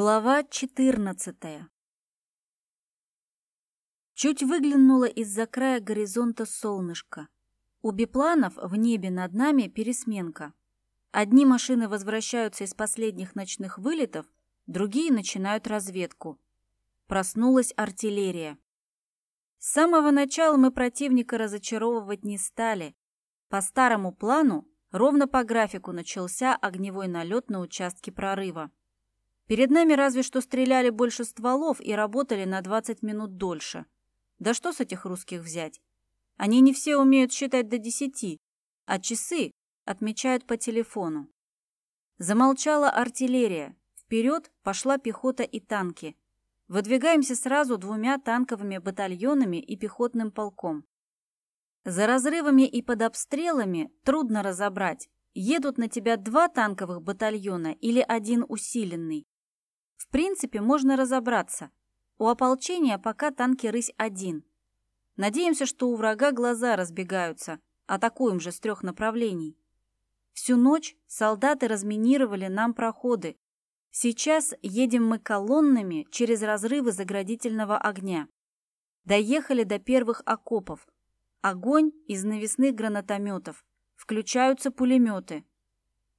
Глава 14 Чуть выглянуло из-за края горизонта солнышко. У бипланов в небе над нами пересменка. Одни машины возвращаются из последних ночных вылетов, другие начинают разведку. Проснулась артиллерия. С самого начала мы противника разочаровывать не стали. По старому плану, ровно по графику начался огневой налет на участке прорыва. Перед нами разве что стреляли больше стволов и работали на 20 минут дольше. Да что с этих русских взять? Они не все умеют считать до десяти, а часы отмечают по телефону. Замолчала артиллерия. Вперед пошла пехота и танки. Выдвигаемся сразу двумя танковыми батальонами и пехотным полком. За разрывами и под обстрелами трудно разобрать, едут на тебя два танковых батальона или один усиленный. В принципе, можно разобраться. У ополчения пока танки «Рысь» один. Надеемся, что у врага глаза разбегаются. Атакуем же с трех направлений. Всю ночь солдаты разминировали нам проходы. Сейчас едем мы колоннами через разрывы заградительного огня. Доехали до первых окопов. Огонь из навесных гранатометов. Включаются пулеметы.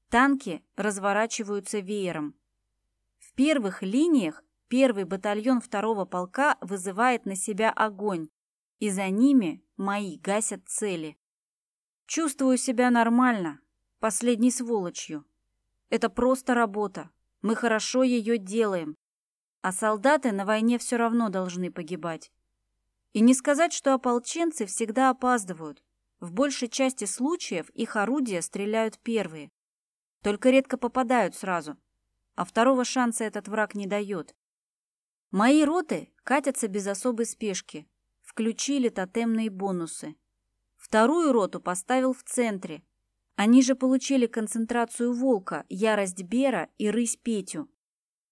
Танки разворачиваются веером первых линиях первый батальон второго полка вызывает на себя огонь, и за ними мои гасят цели. Чувствую себя нормально, последней сволочью. Это просто работа, мы хорошо ее делаем, а солдаты на войне все равно должны погибать. И не сказать, что ополченцы всегда опаздывают. В большей части случаев их орудия стреляют первые. Только редко попадают сразу – а второго шанса этот враг не дает. Мои роты катятся без особой спешки. Включили тотемные бонусы. Вторую роту поставил в центре. Они же получили концентрацию волка, ярость Бера и рысь Петю.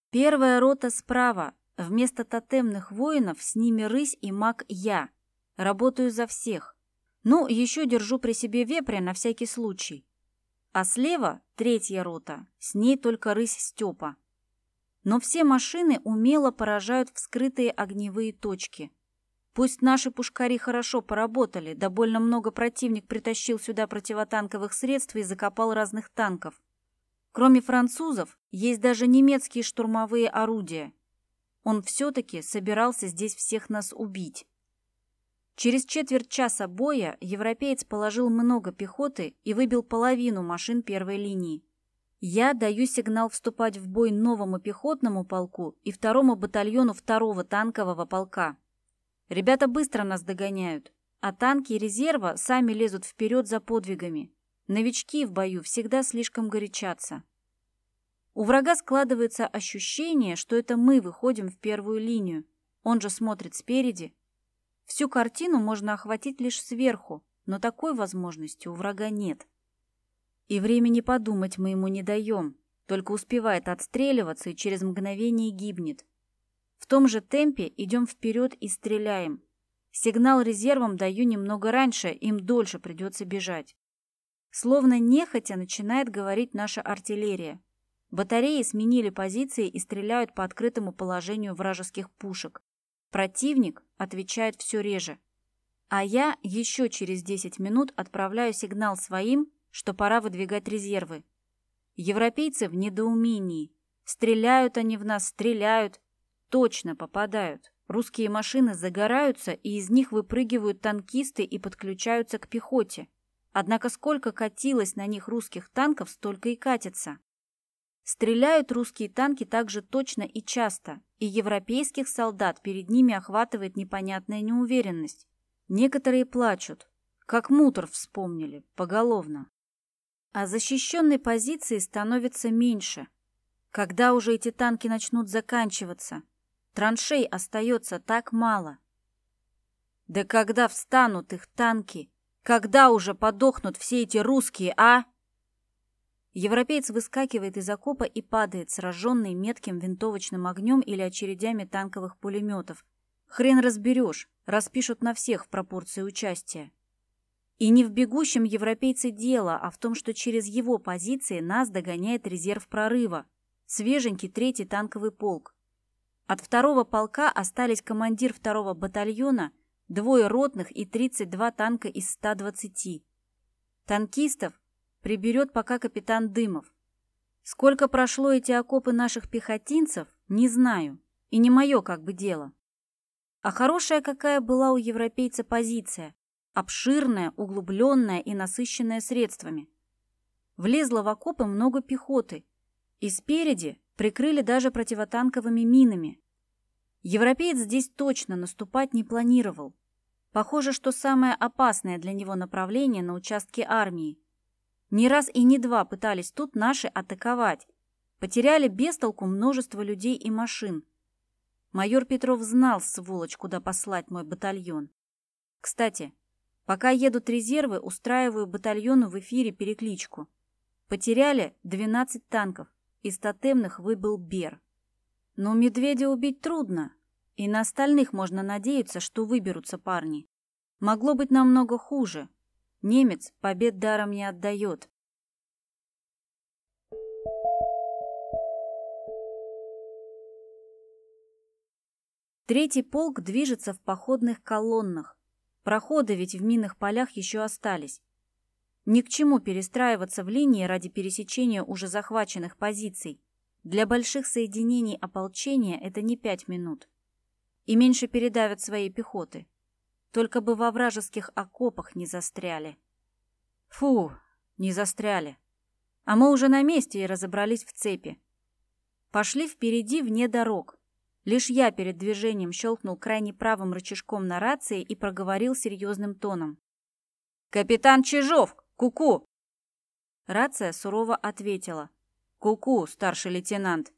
Первая рота справа. Вместо тотемных воинов с ними рысь и маг я. Работаю за всех. Ну, еще держу при себе вепря на всякий случай. А слева третья рота, с ней только рысь Степа. Но все машины умело поражают вскрытые огневые точки. Пусть наши пушкари хорошо поработали, да больно много противник притащил сюда противотанковых средств и закопал разных танков. Кроме французов, есть даже немецкие штурмовые орудия. Он все-таки собирался здесь всех нас убить. Через четверть часа боя европеец положил много пехоты и выбил половину машин первой линии. Я даю сигнал вступать в бой новому пехотному полку и второму батальону второго танкового полка. Ребята быстро нас догоняют, а танки резерва сами лезут вперед за подвигами. Новички в бою всегда слишком горячатся. У врага складывается ощущение, что это мы выходим в первую линию. Он же смотрит спереди, Всю картину можно охватить лишь сверху, но такой возможности у врага нет. И времени подумать мы ему не даем, только успевает отстреливаться и через мгновение гибнет. В том же темпе идем вперед и стреляем. Сигнал резервам даю немного раньше, им дольше придется бежать. Словно нехотя начинает говорить наша артиллерия. Батареи сменили позиции и стреляют по открытому положению вражеских пушек. Противник отвечает все реже. А я еще через 10 минут отправляю сигнал своим, что пора выдвигать резервы. Европейцы в недоумении. Стреляют они в нас, стреляют. Точно попадают. Русские машины загораются, и из них выпрыгивают танкисты и подключаются к пехоте. Однако сколько катилось на них русских танков, столько и катится. Стреляют русские танки также точно и часто, и европейских солдат перед ними охватывает непонятная неуверенность. Некоторые плачут, как мутор вспомнили, поголовно. А защищенной позиции становится меньше. Когда уже эти танки начнут заканчиваться? Траншей остается так мало. Да когда встанут их танки? Когда уже подохнут все эти русские, а? Европеец выскакивает из окопа и падает, сраженный метким винтовочным огнем или очередями танковых пулеметов. Хрен разберешь, распишут на всех в пропорции участия. И не в бегущем европейце дело, а в том, что через его позиции нас догоняет резерв прорыва. свеженький третий танковый полк. От второго полка остались командир второго батальона, двое ротных и 32 танка из 120. Танкистов приберет пока капитан Дымов. Сколько прошло эти окопы наших пехотинцев, не знаю, и не мое как бы дело. А хорошая какая была у европейца позиция, обширная, углубленная и насыщенная средствами. Влезло в окопы много пехоты, и спереди прикрыли даже противотанковыми минами. Европеец здесь точно наступать не планировал. Похоже, что самое опасное для него направление на участке армии. Не раз и не два пытались тут наши атаковать. Потеряли без толку множество людей и машин. Майор Петров знал, сволочь, куда послать мой батальон. Кстати, пока едут резервы, устраиваю батальону в эфире перекличку. Потеряли 12 танков, из тотемных выбыл Бер. Но медведя убить трудно, и на остальных можно надеяться, что выберутся парни. Могло быть намного хуже. Немец побед даром не отдает. Третий полк движется в походных колоннах. Проходы ведь в минных полях еще остались. Ни к чему перестраиваться в линии ради пересечения уже захваченных позиций. Для больших соединений ополчения это не пять минут. И меньше передавят своей пехоты. Только бы во вражеских окопах не застряли. Фу, не застряли. А мы уже на месте и разобрались в цепи. Пошли впереди вне дорог. Лишь я перед движением щелкнул крайне правым рычажком на рации и проговорил серьезным тоном. «Капитан Чижов, Ку-ку!» Рация сурово ответила. «Ку-ку, старший лейтенант!»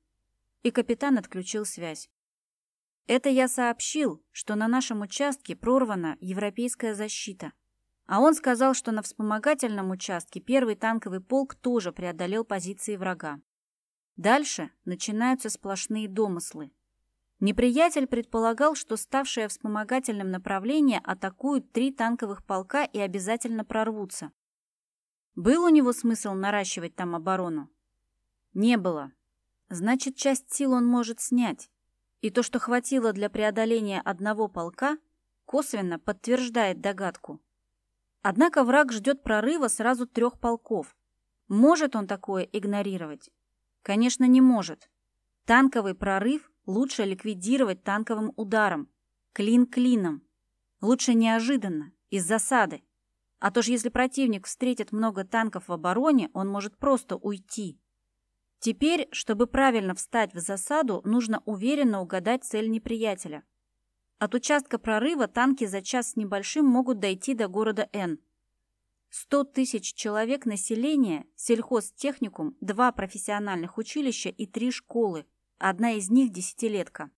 И капитан отключил связь. Это я сообщил, что на нашем участке прорвана европейская защита. А он сказал, что на вспомогательном участке первый танковый полк тоже преодолел позиции врага. Дальше начинаются сплошные домыслы. Неприятель предполагал, что ставшее вспомогательным направление атакуют три танковых полка и обязательно прорвутся. Был у него смысл наращивать там оборону? Не было. Значит, часть сил он может снять. И то, что хватило для преодоления одного полка, косвенно подтверждает догадку. Однако враг ждет прорыва сразу трех полков. Может он такое игнорировать? Конечно, не может. Танковый прорыв лучше ликвидировать танковым ударом. Клин клином. Лучше неожиданно, из засады. А то ж если противник встретит много танков в обороне, он может просто уйти. Теперь, чтобы правильно встать в засаду, нужно уверенно угадать цель неприятеля. От участка прорыва танки за час с небольшим могут дойти до города Н. 100 тысяч человек населения, сельхозтехникум, два профессиональных училища и три школы, одна из них десятилетка.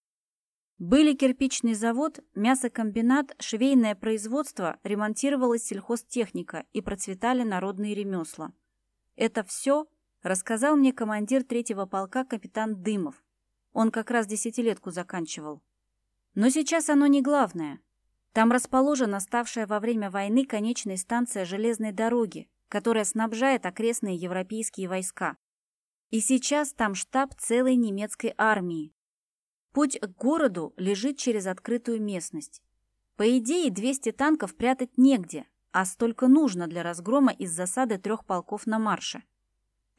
Были кирпичный завод, мясокомбинат, швейное производство, ремонтировалась сельхозтехника и процветали народные ремесла. Это все рассказал мне командир третьего полка капитан Дымов. Он как раз десятилетку заканчивал. Но сейчас оно не главное. Там расположена ставшая во время войны конечная станция железной дороги, которая снабжает окрестные европейские войска. И сейчас там штаб целой немецкой армии, Путь к городу лежит через открытую местность. По идее, 200 танков прятать негде, а столько нужно для разгрома из засады трех полков на марше.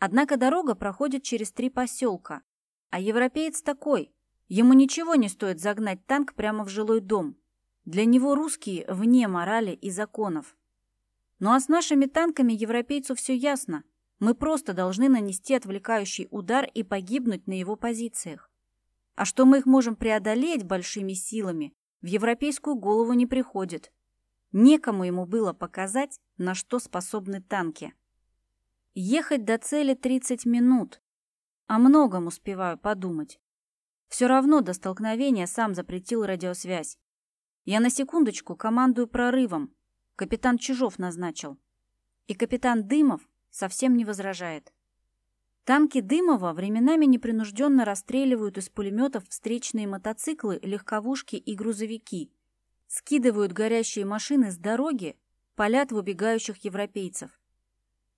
Однако дорога проходит через три поселка, а европеец такой. Ему ничего не стоит загнать танк прямо в жилой дом. Для него русские вне морали и законов. Ну а с нашими танками европейцу все ясно. Мы просто должны нанести отвлекающий удар и погибнуть на его позициях. А что мы их можем преодолеть большими силами, в европейскую голову не приходит. Некому ему было показать, на что способны танки. Ехать до цели 30 минут. О многом успеваю подумать. Все равно до столкновения сам запретил радиосвязь. Я на секундочку командую прорывом. Капитан Чужов назначил. И капитан Дымов совсем не возражает. Танки Дымова временами непринужденно расстреливают из пулеметов встречные мотоциклы, легковушки и грузовики, скидывают горящие машины с дороги, палят в убегающих европейцев.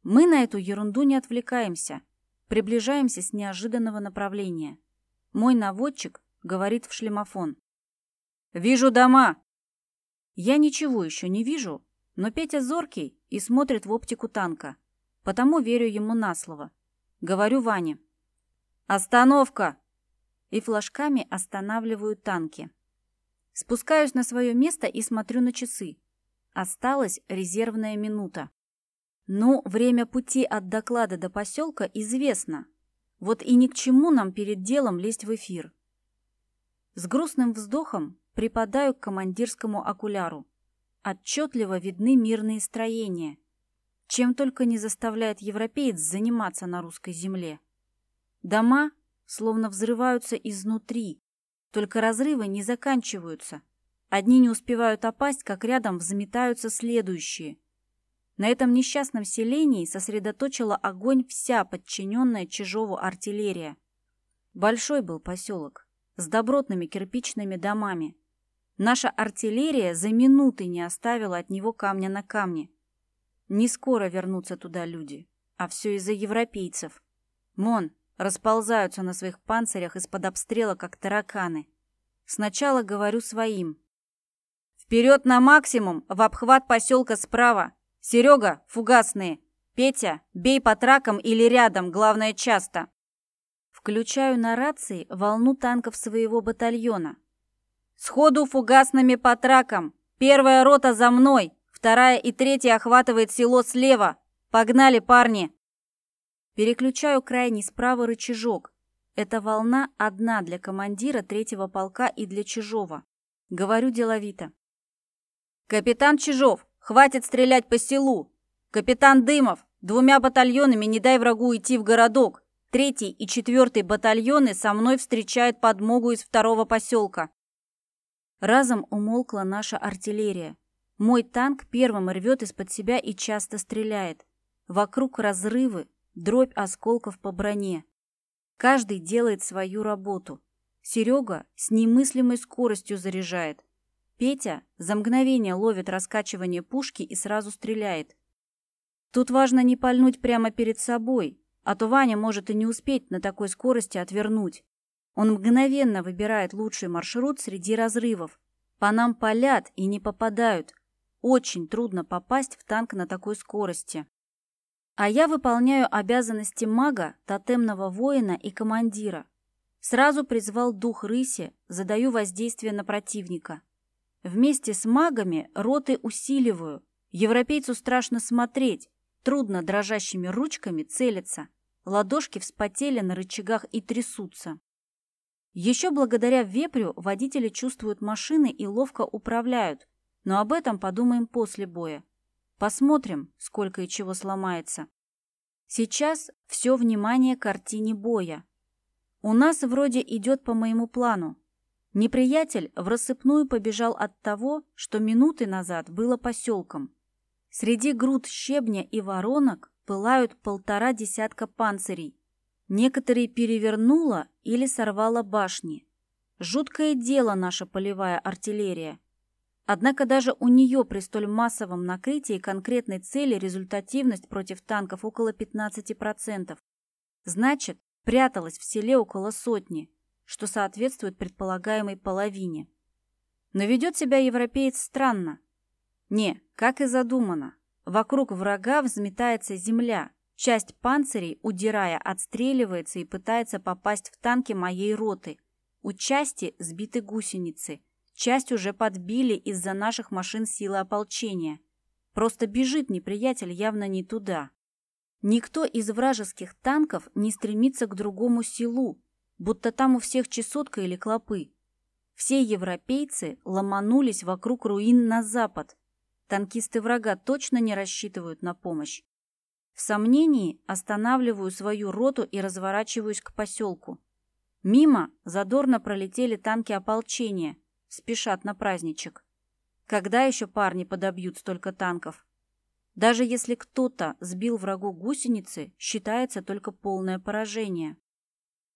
Мы на эту ерунду не отвлекаемся. Приближаемся с неожиданного направления. Мой наводчик говорит в шлемофон. «Вижу дома!» Я ничего еще не вижу, но Петя зоркий и смотрит в оптику танка, потому верю ему на слово. Говорю Ване. «Остановка!» И флажками останавливаю танки. Спускаюсь на свое место и смотрю на часы. Осталась резервная минута. Ну, время пути от доклада до поселка известно. Вот и ни к чему нам перед делом лезть в эфир. С грустным вздохом припадаю к командирскому окуляру. Отчетливо видны мирные строения. Чем только не заставляет европеец заниматься на русской земле. Дома словно взрываются изнутри, только разрывы не заканчиваются. Одни не успевают опасть, как рядом взметаются следующие. На этом несчастном селении сосредоточила огонь вся подчиненная Чижову артиллерия. Большой был поселок, с добротными кирпичными домами. Наша артиллерия за минуты не оставила от него камня на камне. Не скоро вернутся туда люди, а все из-за европейцев. Мон, расползаются на своих панцирях из-под обстрела, как тараканы. Сначала говорю своим. «Вперед на максимум, в обхват поселка справа! Серега, фугасные! Петя, бей по тракам или рядом, главное, часто!» Включаю на рации волну танков своего батальона. «Сходу фугасными по тракам! Первая рота за мной! Вторая и третья охватывает село слева! Погнали, парни!» Переключаю крайний справа рычажок. Эта волна одна для командира третьего полка и для Чижова. Говорю деловито. «Капитан Чижов, хватит стрелять по селу! Капитан Дымов, двумя батальонами не дай врагу идти в городок! Третий и четвертый батальоны со мной встречают подмогу из второго поселка!» Разом умолкла наша артиллерия. Мой танк первым рвет из-под себя и часто стреляет. Вокруг разрывы, дробь осколков по броне. Каждый делает свою работу. Серега с немыслимой скоростью заряжает. Петя за мгновение ловит раскачивание пушки и сразу стреляет. Тут важно не пальнуть прямо перед собой, а то Ваня может и не успеть на такой скорости отвернуть. Он мгновенно выбирает лучший маршрут среди разрывов. По нам палят и не попадают. Очень трудно попасть в танк на такой скорости. А я выполняю обязанности мага, тотемного воина и командира. Сразу призвал дух рыси, задаю воздействие на противника. Вместе с магами роты усиливаю. Европейцу страшно смотреть, трудно дрожащими ручками целиться. Ладошки вспотели на рычагах и трясутся. Еще благодаря вепрю водители чувствуют машины и ловко управляют, но об этом подумаем после боя. Посмотрим, сколько и чего сломается. Сейчас все внимание картине боя. У нас вроде идет по моему плану. Неприятель в рассыпную побежал от того, что минуты назад было поселком. Среди груд щебня и воронок пылают полтора десятка панцирей. Некоторые перевернуло или сорвало башни. Жуткое дело наша полевая артиллерия. Однако даже у нее при столь массовом накрытии конкретной цели результативность против танков около 15%. Значит, пряталась в селе около сотни, что соответствует предполагаемой половине. Но ведет себя европеец странно. Не, как и задумано. Вокруг врага взметается земля. Часть панцирей, удирая, отстреливается и пытается попасть в танки моей роты. У части сбиты гусеницы – Часть уже подбили из-за наших машин силы ополчения. Просто бежит неприятель явно не туда. Никто из вражеских танков не стремится к другому селу, будто там у всех чесотка или клопы. Все европейцы ломанулись вокруг руин на запад. Танкисты врага точно не рассчитывают на помощь. В сомнении останавливаю свою роту и разворачиваюсь к поселку. Мимо задорно пролетели танки ополчения – спешат на праздничек. Когда еще парни подобьют столько танков? Даже если кто-то сбил врагу гусеницы, считается только полное поражение.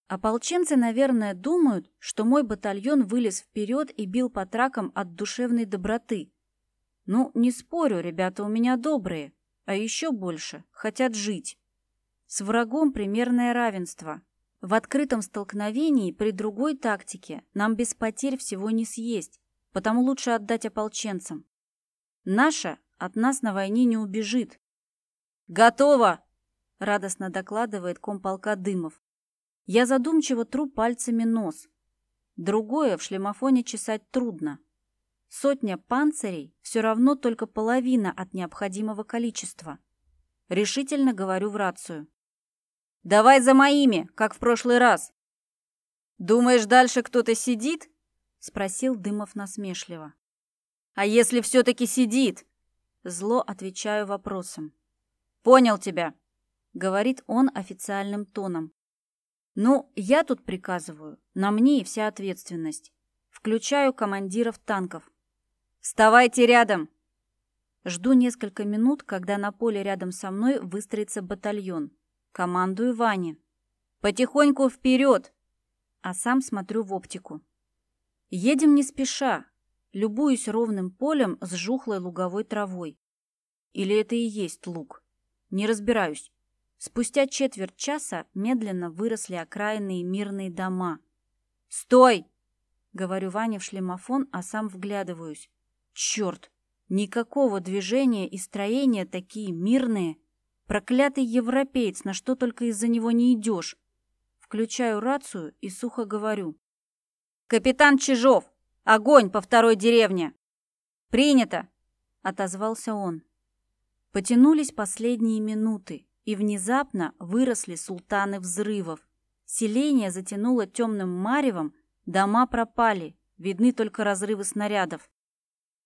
Ополченцы, наверное, думают, что мой батальон вылез вперед и бил по тракам от душевной доброты. Ну, не спорю, ребята у меня добрые, а еще больше хотят жить. С врагом примерное равенство. В открытом столкновении при другой тактике нам без потерь всего не съесть, потому лучше отдать ополченцам. Наша от нас на войне не убежит. «Готово!» — радостно докладывает комполка Дымов. Я задумчиво тру пальцами нос. Другое в шлемофоне чесать трудно. Сотня панцирей все равно только половина от необходимого количества. Решительно говорю в рацию. «Давай за моими, как в прошлый раз!» «Думаешь, дальше кто-то сидит?» — спросил Дымов насмешливо. «А если все-таки сидит?» Зло отвечаю вопросом. «Понял тебя», — говорит он официальным тоном. «Ну, я тут приказываю, на мне и вся ответственность. Включаю командиров танков. Вставайте рядом!» Жду несколько минут, когда на поле рядом со мной выстроится батальон. Командую Ване. «Потихоньку вперед!» А сам смотрю в оптику. Едем не спеша, любуюсь ровным полем с жухлой луговой травой. Или это и есть луг? Не разбираюсь. Спустя четверть часа медленно выросли окраинные мирные дома. «Стой!» — говорю Ване в шлемофон, а сам вглядываюсь. «Черт! Никакого движения и строения такие мирные! Проклятый европеец, на что только из-за него не идешь!» Включаю рацию и сухо говорю. «Капитан Чижов! Огонь по второй деревне!» «Принято!» — отозвался он. Потянулись последние минуты, и внезапно выросли султаны взрывов. Селение затянуло темным маревом, дома пропали, видны только разрывы снарядов.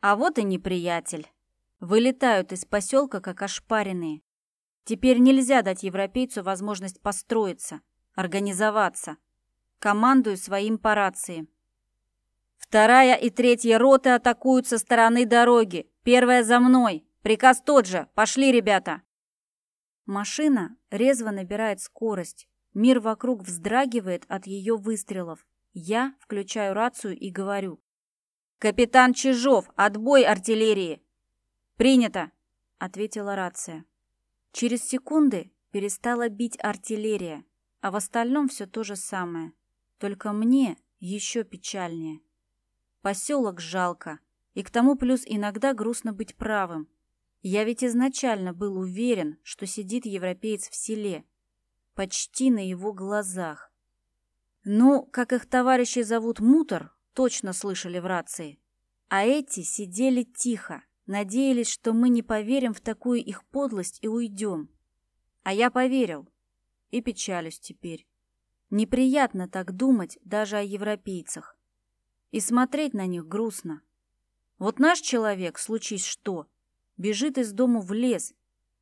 А вот и неприятель. Вылетают из поселка, как ошпаренные. Теперь нельзя дать европейцу возможность построиться, организоваться. Командую своим по рации. Вторая и третья роты атакуют со стороны дороги. Первая за мной. Приказ тот же. Пошли, ребята. Машина резво набирает скорость. Мир вокруг вздрагивает от ее выстрелов. Я включаю рацию и говорю. «Капитан Чижов, отбой артиллерии!» «Принято!» — ответила рация. Через секунды перестала бить артиллерия, а в остальном все то же самое. Только мне еще печальнее. Поселок жалко, и к тому плюс иногда грустно быть правым. Я ведь изначально был уверен, что сидит европеец в селе, почти на его глазах. Ну, как их товарищи зовут Мутор, точно слышали в рации. А эти сидели тихо, надеялись, что мы не поверим в такую их подлость и уйдем. А я поверил. И печалюсь теперь. Неприятно так думать даже о европейцах. И смотреть на них грустно. Вот наш человек, случись что, бежит из дому в лес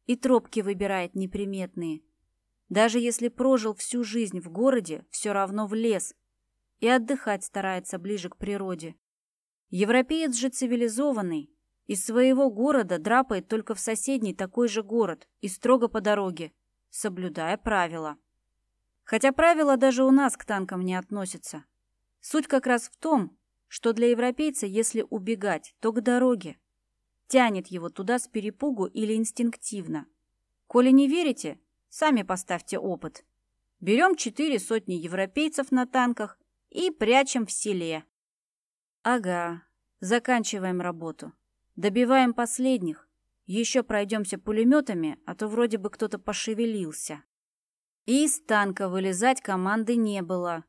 и тропки выбирает неприметные. Даже если прожил всю жизнь в городе, все равно в лес. И отдыхать старается ближе к природе. Европеец же цивилизованный. Из своего города драпает только в соседний такой же город и строго по дороге, соблюдая правила. Хотя правила даже у нас к танкам не относятся. Суть как раз в том, что для европейца, если убегать, то к дороге. Тянет его туда с перепугу или инстинктивно. Коли не верите, сами поставьте опыт. Берем четыре сотни европейцев на танках и прячем в селе. Ага, заканчиваем работу. Добиваем последних. Еще пройдемся пулеметами, а то вроде бы кто-то пошевелился. И из танка вылезать команды не было.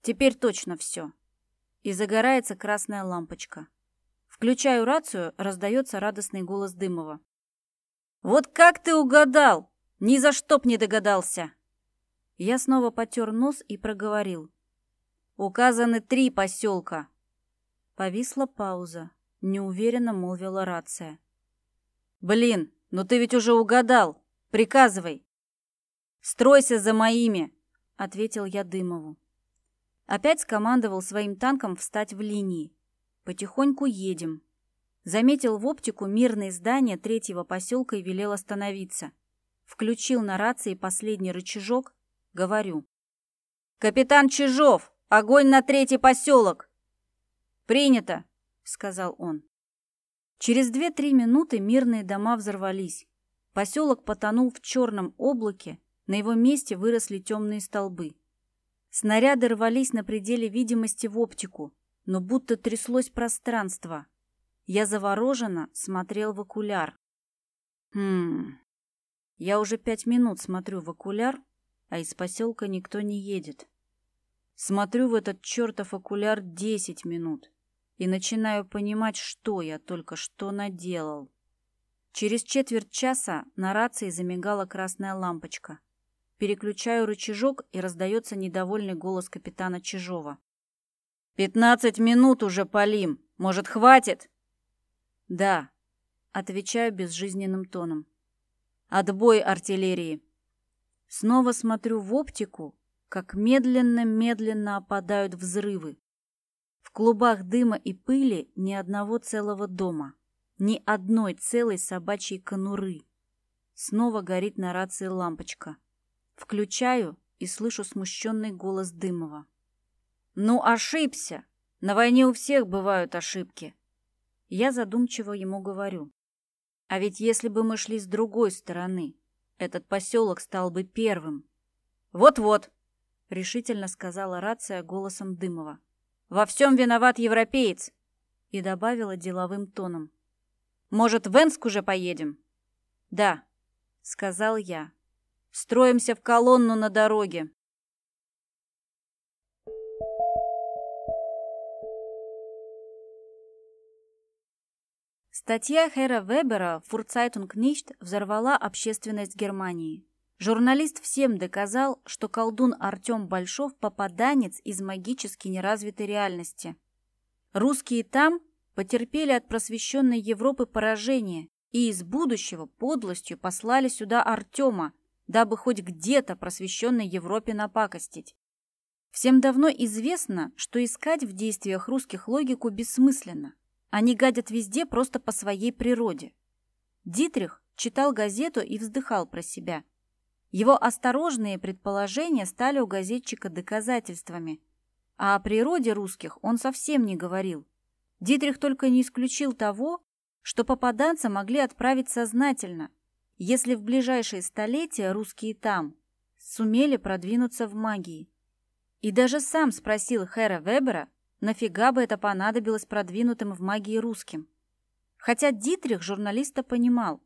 Теперь точно все и загорается красная лампочка. Включаю рацию, раздается радостный голос Дымова. «Вот как ты угадал! Ни за что б не догадался!» Я снова потер нос и проговорил. «Указаны три поселка!» Повисла пауза. Неуверенно молвила рация. «Блин, ну ты ведь уже угадал! Приказывай!» «Стройся за моими!» — ответил я Дымову. Опять скомандовал своим танком встать в линии. Потихоньку едем. Заметил в оптику мирные здания третьего поселка и велел остановиться. Включил на рации последний рычажок. Говорю. «Капитан Чижов! Огонь на третий поселок!» «Принято!» — сказал он. Через две-три минуты мирные дома взорвались. Поселок потонул в черном облаке, На его месте выросли темные столбы. Снаряды рвались на пределе видимости в оптику, но будто тряслось пространство. Я завороженно смотрел в окуляр. Хм... Я уже пять минут смотрю в окуляр, а из поселка никто не едет. Смотрю в этот чертов окуляр десять минут и начинаю понимать, что я только что наделал. Через четверть часа на рации замигала красная лампочка. Переключаю рычажок, и раздается недовольный голос капитана Чижова. «Пятнадцать минут уже полим. Может, хватит?» «Да», — отвечаю безжизненным тоном. «Отбой артиллерии». Снова смотрю в оптику, как медленно-медленно опадают взрывы. В клубах дыма и пыли ни одного целого дома, ни одной целой собачьей конуры. Снова горит на рации лампочка. Включаю и слышу смущенный голос Дымова. «Ну, ошибся! На войне у всех бывают ошибки!» Я задумчиво ему говорю. «А ведь если бы мы шли с другой стороны, этот поселок стал бы первым». «Вот-вот!» — решительно сказала рация голосом Дымова. «Во всем виноват европеец!» И добавила деловым тоном. «Может, в Энск уже поедем?» «Да», — сказал я. Строимся в колонну на дороге. Статья херра Вебера в «Фурцайтунг Ништ» взорвала общественность Германии. Журналист всем доказал, что колдун Артем Большов – попаданец из магически неразвитой реальности. Русские там потерпели от просвещенной Европы поражение и из будущего подлостью послали сюда Артема, дабы хоть где-то просвещенной Европе напакостить. Всем давно известно, что искать в действиях русских логику бессмысленно. Они гадят везде просто по своей природе. Дитрих читал газету и вздыхал про себя. Его осторожные предположения стали у газетчика доказательствами, а о природе русских он совсем не говорил. Дитрих только не исключил того, что попаданца могли отправить сознательно – если в ближайшие столетия русские там сумели продвинуться в магии. И даже сам спросил Хэра Вебера, нафига бы это понадобилось продвинутым в магии русским. Хотя Дитрих журналиста понимал.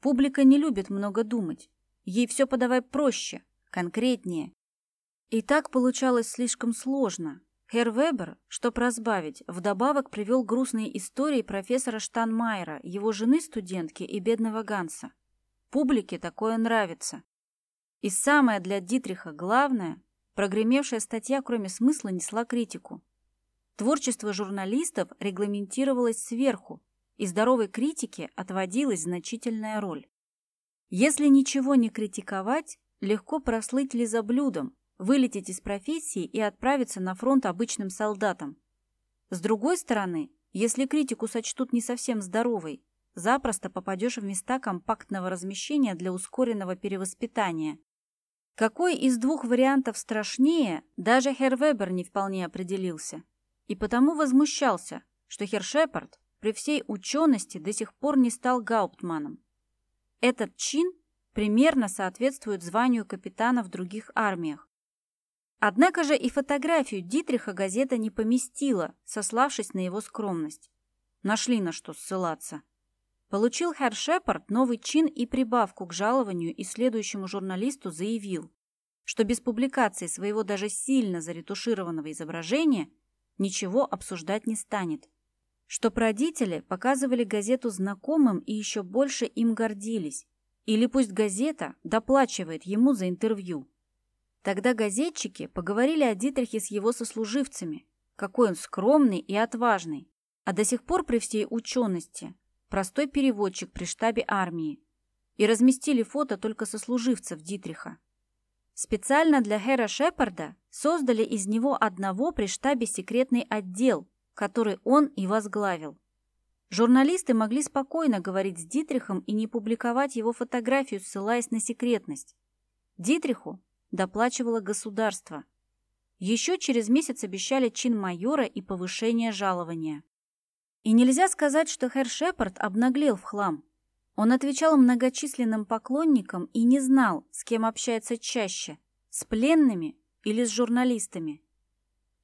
Публика не любит много думать. Ей все подавай проще, конкретнее. И так получалось слишком сложно. Хер Вебер, чтоб разбавить, вдобавок привел грустные истории профессора Штанмайера, его жены-студентки и бедного Ганса. Публике такое нравится. И самое для Дитриха главное, прогремевшая статья, кроме смысла, несла критику. Творчество журналистов регламентировалось сверху, и здоровой критике отводилась значительная роль. Если ничего не критиковать, легко прослыть лизоблюдом, вылететь из профессии и отправиться на фронт обычным солдатом. С другой стороны, если критику сочтут не совсем здоровой, запросто попадешь в места компактного размещения для ускоренного перевоспитания. Какой из двух вариантов страшнее, даже Хер Вебер не вполне определился. И потому возмущался, что Хер Шепард при всей учености до сих пор не стал гауптманом. Этот чин примерно соответствует званию капитана в других армиях. Однако же и фотографию Дитриха газета не поместила, сославшись на его скромность. Нашли на что ссылаться. Получил Хэр Шепард новый чин и прибавку к жалованию и следующему журналисту заявил, что без публикации своего даже сильно заретушированного изображения ничего обсуждать не станет. Что родители показывали газету знакомым и еще больше им гордились. Или пусть газета доплачивает ему за интервью. Тогда газетчики поговорили о Дитрихе с его сослуживцами, какой он скромный и отважный, а до сих пор при всей учености – простой переводчик при штабе армии, и разместили фото только сослуживцев Дитриха. Специально для Хэра Шепарда создали из него одного при штабе секретный отдел, который он и возглавил. Журналисты могли спокойно говорить с Дитрихом и не публиковать его фотографию, ссылаясь на секретность. Дитриху доплачивало государство. Еще через месяц обещали чин майора и повышение жалования. И нельзя сказать, что Хэр Шепард обнаглел в хлам. Он отвечал многочисленным поклонникам и не знал, с кем общается чаще – с пленными или с журналистами.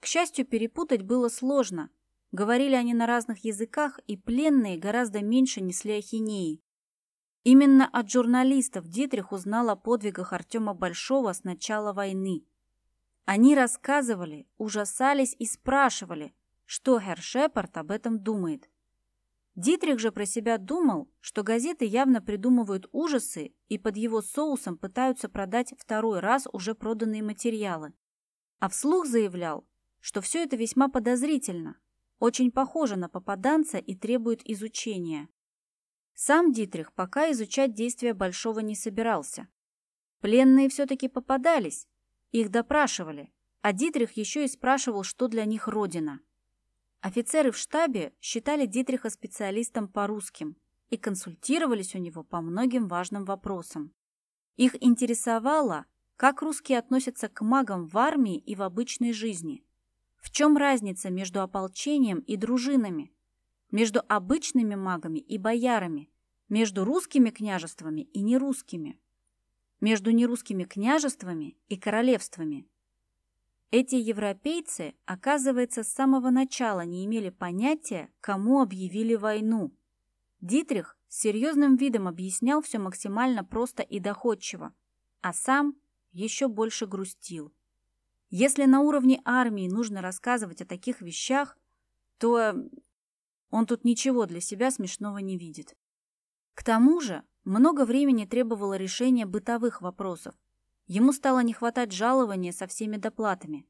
К счастью, перепутать было сложно. Говорили они на разных языках, и пленные гораздо меньше несли ахинеи. Именно от журналистов Дитрих узнал о подвигах Артема Большого с начала войны. Они рассказывали, ужасались и спрашивали, что Герр Шепард об этом думает. Дитрих же про себя думал, что газеты явно придумывают ужасы и под его соусом пытаются продать второй раз уже проданные материалы. А вслух заявлял, что все это весьма подозрительно, очень похоже на попаданца и требует изучения. Сам Дитрих пока изучать действия Большого не собирался. Пленные все-таки попадались, их допрашивали, а Дитрих еще и спрашивал, что для них Родина – Офицеры в штабе считали Дитриха специалистом по русским и консультировались у него по многим важным вопросам. Их интересовало, как русские относятся к магам в армии и в обычной жизни. В чем разница между ополчением и дружинами, между обычными магами и боярами, между русскими княжествами и нерусскими, между нерусскими княжествами и королевствами – эти европейцы, оказывается, с самого начала не имели понятия, кому объявили войну. Дитрих с серьезным видом объяснял все максимально просто и доходчиво, а сам еще больше грустил. Если на уровне армии нужно рассказывать о таких вещах, то он тут ничего для себя смешного не видит. К тому же много времени требовало решения бытовых вопросов, Ему стало не хватать жалования со всеми доплатами.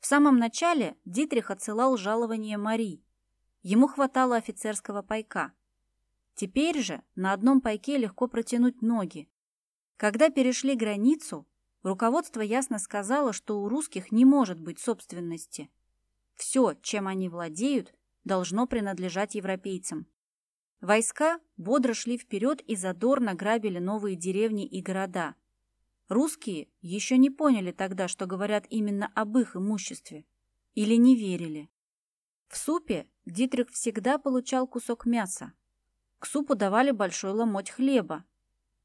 В самом начале Дитрих отсылал жалование Мари. Ему хватало офицерского пайка. Теперь же на одном пайке легко протянуть ноги. Когда перешли границу, руководство ясно сказало, что у русских не может быть собственности. Все, чем они владеют, должно принадлежать европейцам. Войска бодро шли вперед и задорно грабили новые деревни и города – Русские еще не поняли тогда, что говорят именно об их имуществе. Или не верили. В супе Дитрих всегда получал кусок мяса. К супу давали большой ломоть хлеба.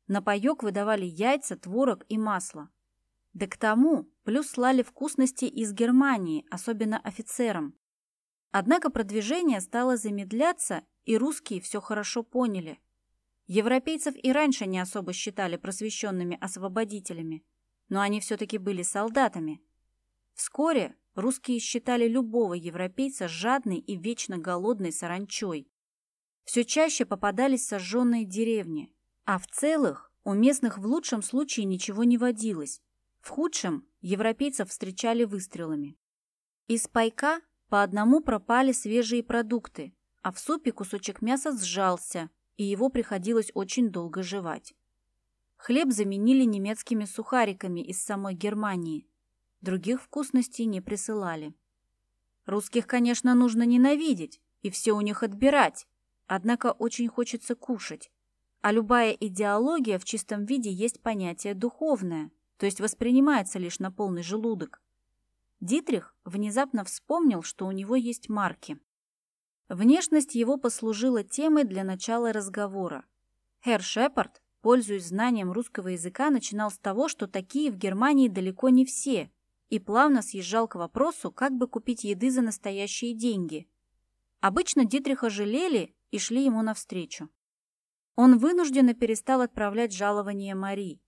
На паёк выдавали яйца, творог и масло. Да к тому плюс слали вкусности из Германии, особенно офицерам. Однако продвижение стало замедляться, и русские все хорошо поняли. Европейцев и раньше не особо считали просвещенными освободителями, но они все-таки были солдатами. Вскоре русские считали любого европейца жадной и вечно голодной саранчой. Все чаще попадались сожженные деревни, а в целых у местных в лучшем случае ничего не водилось. В худшем европейцев встречали выстрелами. Из пайка по одному пропали свежие продукты, а в супе кусочек мяса сжался – и его приходилось очень долго жевать. Хлеб заменили немецкими сухариками из самой Германии. Других вкусностей не присылали. Русских, конечно, нужно ненавидеть и все у них отбирать, однако очень хочется кушать. А любая идеология в чистом виде есть понятие духовное, то есть воспринимается лишь на полный желудок. Дитрих внезапно вспомнил, что у него есть марки. Внешность его послужила темой для начала разговора. Херр Шепард, пользуясь знанием русского языка, начинал с того, что такие в Германии далеко не все, и плавно съезжал к вопросу, как бы купить еды за настоящие деньги. Обычно Дитриха жалели и шли ему навстречу. Он вынужденно перестал отправлять жалования Мари.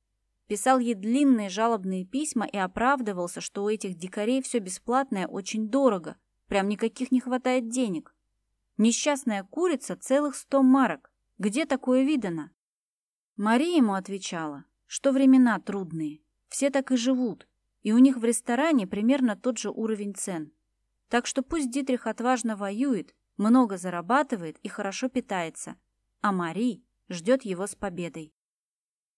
Писал ей длинные жалобные письма и оправдывался, что у этих дикарей все бесплатное очень дорого, прям никаких не хватает денег. Несчастная курица целых сто марок. Где такое видано? Мария ему отвечала, что времена трудные. Все так и живут. И у них в ресторане примерно тот же уровень цен. Так что пусть Дитрих отважно воюет, много зарабатывает и хорошо питается. А Мари ждет его с победой.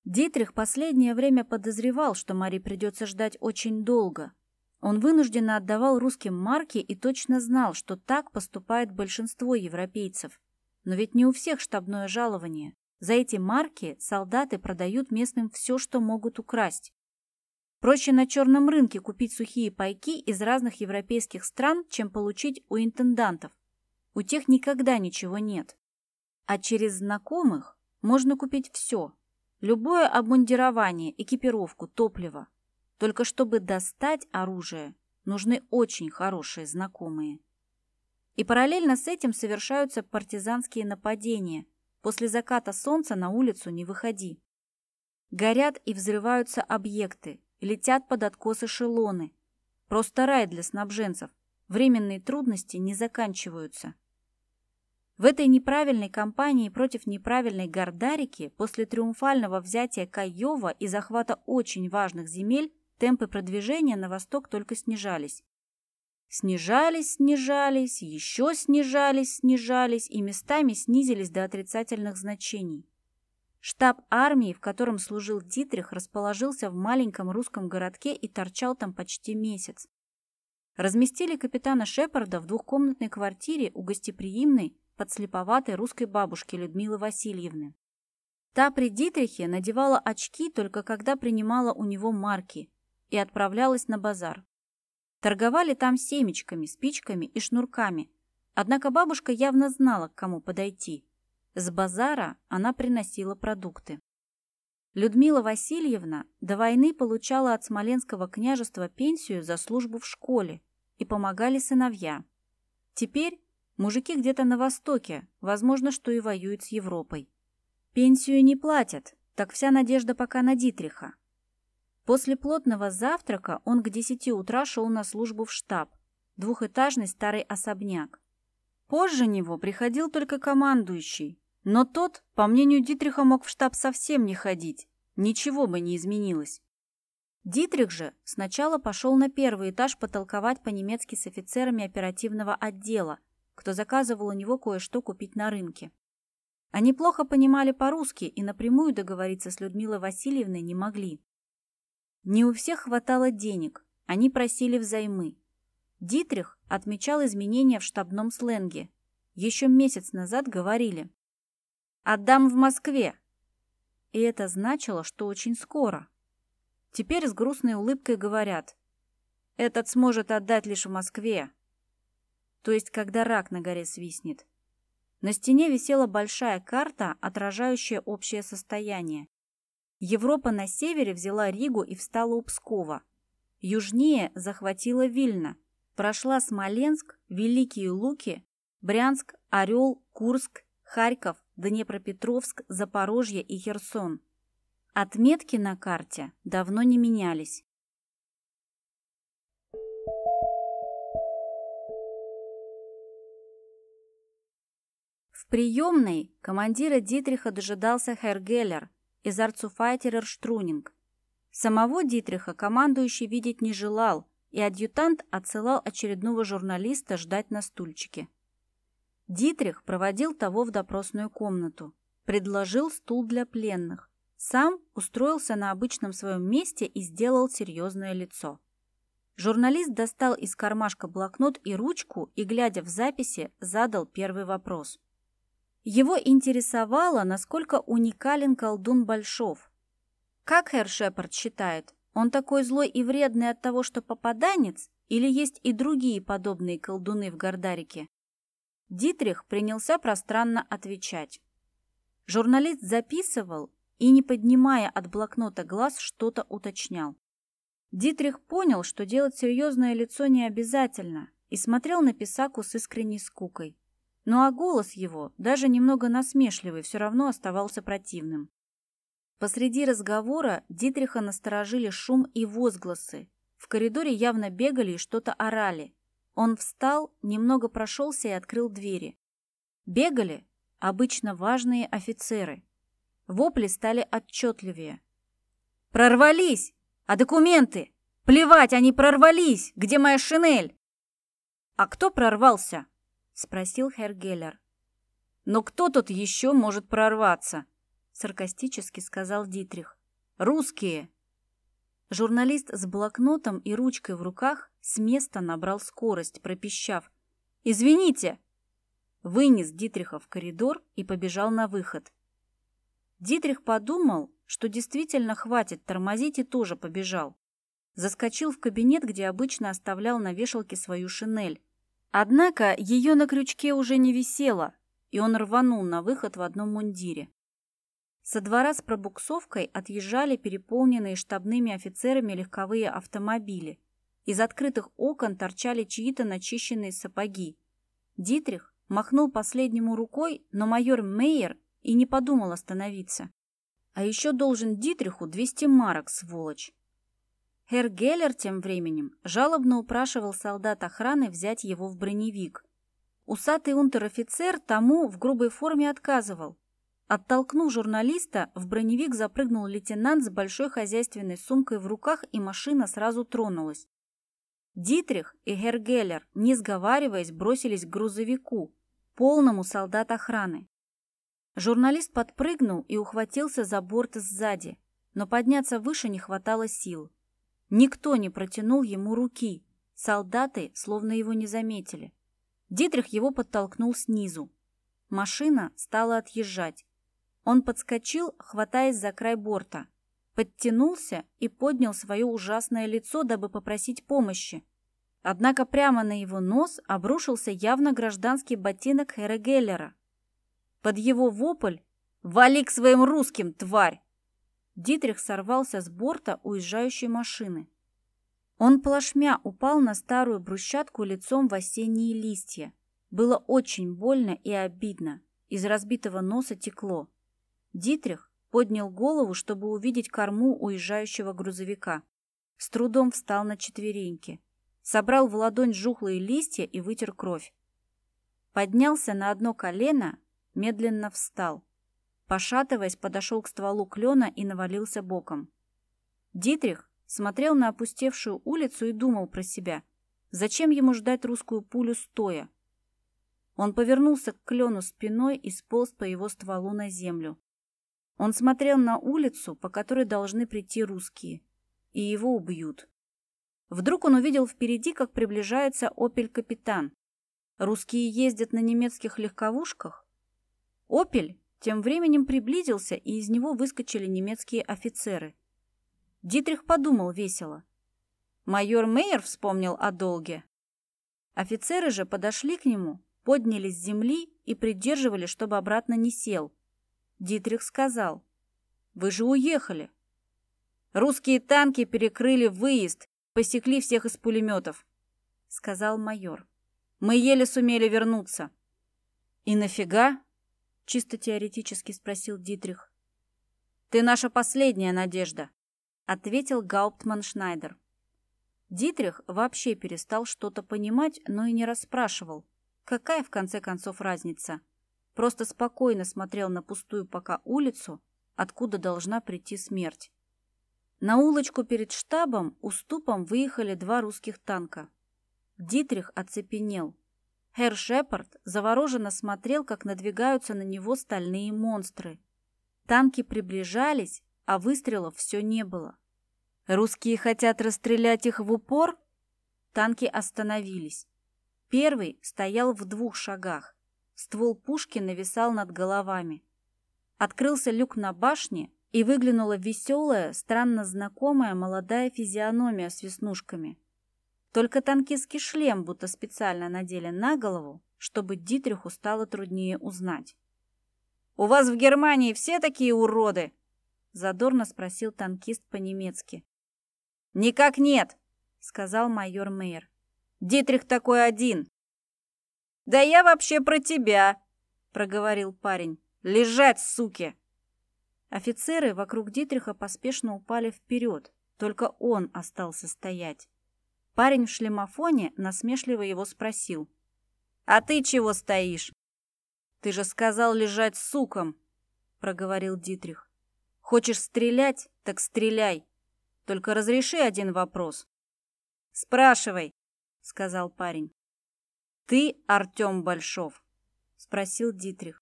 Дитрих последнее время подозревал, что Мари придется ждать очень долго, он вынужденно отдавал русским марки и точно знал, что так поступает большинство европейцев. Но ведь не у всех штабное жалование. За эти марки солдаты продают местным все, что могут украсть. Проще на черном рынке купить сухие пайки из разных европейских стран, чем получить у интендантов. У тех никогда ничего нет. А через знакомых можно купить все. Любое обмундирование, экипировку, топливо. Только чтобы достать оружие, нужны очень хорошие знакомые. И параллельно с этим совершаются партизанские нападения. После заката солнца на улицу не выходи. Горят и взрываются объекты, летят под откос эшелоны. Просто рай для снабженцев. Временные трудности не заканчиваются. В этой неправильной кампании против неправильной Гордарики после триумфального взятия Каева и захвата очень важных земель темпы продвижения на восток только снижались. Снижались, снижались, еще снижались, снижались и местами снизились до отрицательных значений. Штаб армии, в котором служил Дитрих, расположился в маленьком русском городке и торчал там почти месяц. Разместили капитана Шепарда в двухкомнатной квартире у гостеприимной, подслеповатой русской бабушки Людмилы Васильевны. Та при Дитрихе надевала очки только когда принимала у него марки и отправлялась на базар. Торговали там семечками, спичками и шнурками. Однако бабушка явно знала, к кому подойти. С базара она приносила продукты. Людмила Васильевна до войны получала от Смоленского княжества пенсию за службу в школе и помогали сыновья. Теперь мужики где-то на востоке, возможно, что и воюют с Европой. Пенсию не платят, так вся надежда пока на Дитриха. После плотного завтрака он к десяти утра шел на службу в штаб, двухэтажный старый особняк. Позже него приходил только командующий, но тот, по мнению Дитриха, мог в штаб совсем не ходить, ничего бы не изменилось. Дитрих же сначала пошел на первый этаж потолковать по-немецки с офицерами оперативного отдела, кто заказывал у него кое-что купить на рынке. Они плохо понимали по-русски и напрямую договориться с Людмилой Васильевной не могли. Не у всех хватало денег, они просили взаймы. Дитрих отмечал изменения в штабном сленге. Еще месяц назад говорили «Отдам в Москве». И это значило, что очень скоро. Теперь с грустной улыбкой говорят «Этот сможет отдать лишь в Москве». То есть, когда рак на горе свистнет. На стене висела большая карта, отражающая общее состояние. Европа на севере взяла Ригу и встала у Пскова. Южнее захватила Вильно, прошла Смоленск, Великие Луки, Брянск, Орел, Курск, Харьков, Днепропетровск, Запорожье и Херсон. Отметки на карте давно не менялись. В приемной командира Дитриха дожидался Хергеллер, из Арцуфайтерер Штрунинг. Самого Дитриха командующий видеть не желал, и адъютант отсылал очередного журналиста ждать на стульчике. Дитрих проводил того в допросную комнату, предложил стул для пленных, сам устроился на обычном своем месте и сделал серьезное лицо. Журналист достал из кармашка блокнот и ручку и, глядя в записи, задал первый вопрос. Его интересовало, насколько уникален колдун Большов. Как Хэр Шепард считает, он такой злой и вредный от того, что попаданец, или есть и другие подобные колдуны в Гордарике? Дитрих принялся пространно отвечать. Журналист записывал и, не поднимая от блокнота глаз, что-то уточнял. Дитрих понял, что делать серьезное лицо не обязательно, и смотрел на Писаку с искренней скукой. Ну а голос его, даже немного насмешливый, все равно оставался противным. Посреди разговора Дитриха насторожили шум и возгласы. В коридоре явно бегали и что-то орали. Он встал, немного прошелся и открыл двери. Бегали обычно важные офицеры. Вопли стали отчетливее. «Прорвались! А документы? Плевать, они прорвались! Где моя шинель?» «А кто прорвался?» Спросил Хергеллер. Но кто тут еще может прорваться? саркастически сказал Дитрих. Русские. Журналист с блокнотом и ручкой в руках с места набрал скорость, пропищав: "Извините!" Вынес Дитриха в коридор и побежал на выход. Дитрих подумал, что действительно хватит тормозить и тоже побежал. Заскочил в кабинет, где обычно оставлял на вешалке свою шинель, Однако ее на крючке уже не висело, и он рванул на выход в одном мундире. Со двора с пробуксовкой отъезжали переполненные штабными офицерами легковые автомобили. Из открытых окон торчали чьи-то начищенные сапоги. Дитрих махнул последнему рукой, но майор Мейер и не подумал остановиться. А еще должен Дитриху 200 марок, сволочь. Хер Геллер тем временем жалобно упрашивал солдат охраны взять его в броневик. Усатый унтер-офицер тому в грубой форме отказывал. Оттолкнув журналиста, в броневик запрыгнул лейтенант с большой хозяйственной сумкой в руках, и машина сразу тронулась. Дитрих и Гергеллер, не сговариваясь, бросились к грузовику, полному солдат охраны. Журналист подпрыгнул и ухватился за борт сзади, но подняться выше не хватало сил. Никто не протянул ему руки. Солдаты словно его не заметили. Дитрих его подтолкнул снизу. Машина стала отъезжать. Он подскочил, хватаясь за край борта. Подтянулся и поднял свое ужасное лицо, дабы попросить помощи. Однако прямо на его нос обрушился явно гражданский ботинок Хэра Геллера. Под его вопль «Вали к своим русским, тварь!» Дитрих сорвался с борта уезжающей машины. Он плашмя упал на старую брусчатку лицом в осенние листья. Было очень больно и обидно. Из разбитого носа текло. Дитрих поднял голову, чтобы увидеть корму уезжающего грузовика. С трудом встал на четвереньки. Собрал в ладонь жухлые листья и вытер кровь. Поднялся на одно колено, медленно встал. Пошатываясь, подошел к стволу клена и навалился боком. Дитрих смотрел на опустевшую улицу и думал про себя. Зачем ему ждать русскую пулю стоя? Он повернулся к клену спиной и сполз по его стволу на землю. Он смотрел на улицу, по которой должны прийти русские, и его убьют. Вдруг он увидел впереди, как приближается «Опель-капитан». Русские ездят на немецких легковушках? «Опель» Тем временем приблизился, и из него выскочили немецкие офицеры. Дитрих подумал весело. Майор Мейер вспомнил о долге. Офицеры же подошли к нему, подняли с земли и придерживали, чтобы обратно не сел. Дитрих сказал, «Вы же уехали». «Русские танки перекрыли выезд, посекли всех из пулеметов», — сказал майор. «Мы еле сумели вернуться». «И нафига?» Чисто теоретически спросил Дитрих. «Ты наша последняя надежда», — ответил Гауптман Шнайдер. Дитрих вообще перестал что-то понимать, но и не расспрашивал. Какая, в конце концов, разница? Просто спокойно смотрел на пустую пока улицу, откуда должна прийти смерть. На улочку перед штабом уступом выехали два русских танка. Дитрих оцепенел. Хэр Шепард завороженно смотрел, как надвигаются на него стальные монстры. Танки приближались, а выстрелов все не было. «Русские хотят расстрелять их в упор?» Танки остановились. Первый стоял в двух шагах. Ствол пушки нависал над головами. Открылся люк на башне, и выглянула веселая, странно знакомая молодая физиономия с веснушками. Только танкистский шлем будто специально надели на голову, чтобы Дитриху стало труднее узнать. «У вас в Германии все такие уроды?» Задорно спросил танкист по-немецки. «Никак нет», — сказал майор Мейер. «Дитрих такой один». «Да я вообще про тебя», — проговорил парень. «Лежать, суки!» Офицеры вокруг Дитриха поспешно упали вперед, только он остался стоять. Парень в шлемофоне насмешливо его спросил. «А ты чего стоишь?» «Ты же сказал лежать суком», — проговорил Дитрих. «Хочешь стрелять, так стреляй. Только разреши один вопрос». «Спрашивай», — сказал парень. «Ты Артем Большов?» — спросил Дитрих.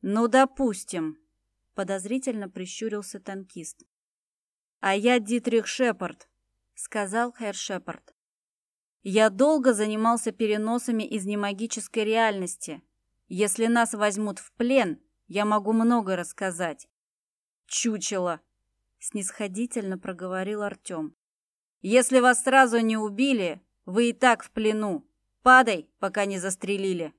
«Ну, допустим», — подозрительно прищурился танкист. «А я Дитрих Шепард», сказал Хэр Шепард. Я долго занимался переносами из немагической реальности. Если нас возьмут в плен, я могу много рассказать. Чучело, снисходительно проговорил Артем. Если вас сразу не убили, вы и так в плену. Падай, пока не застрелили.